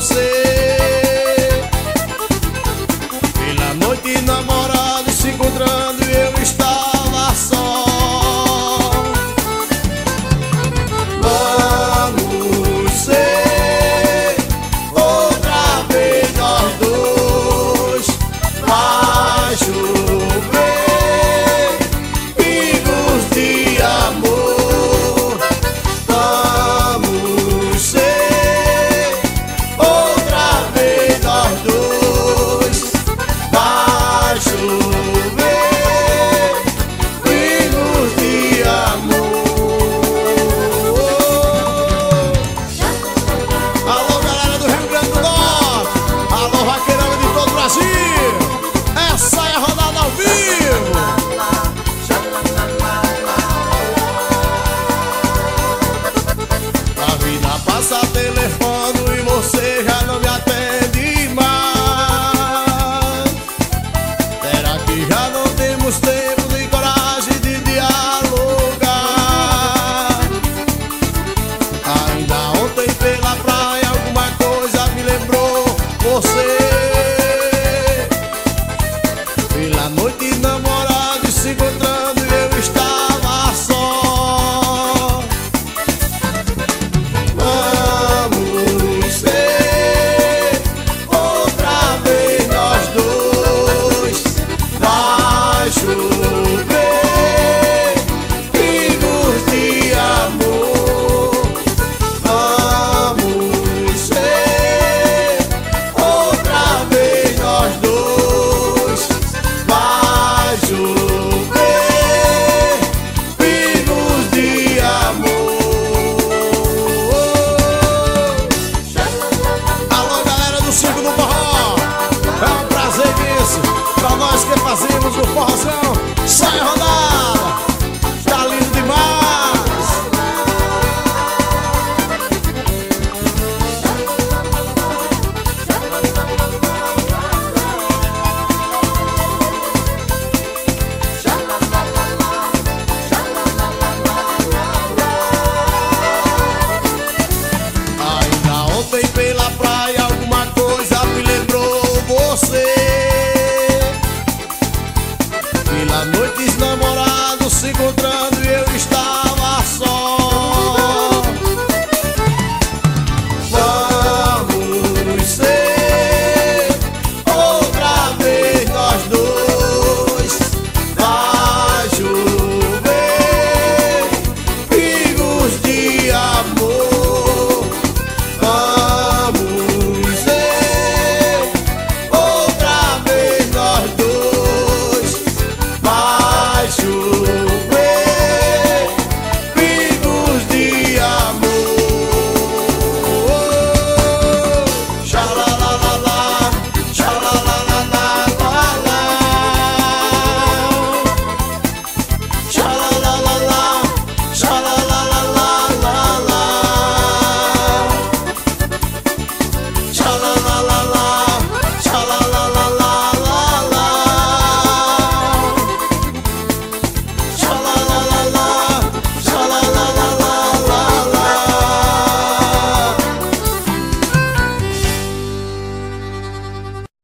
você.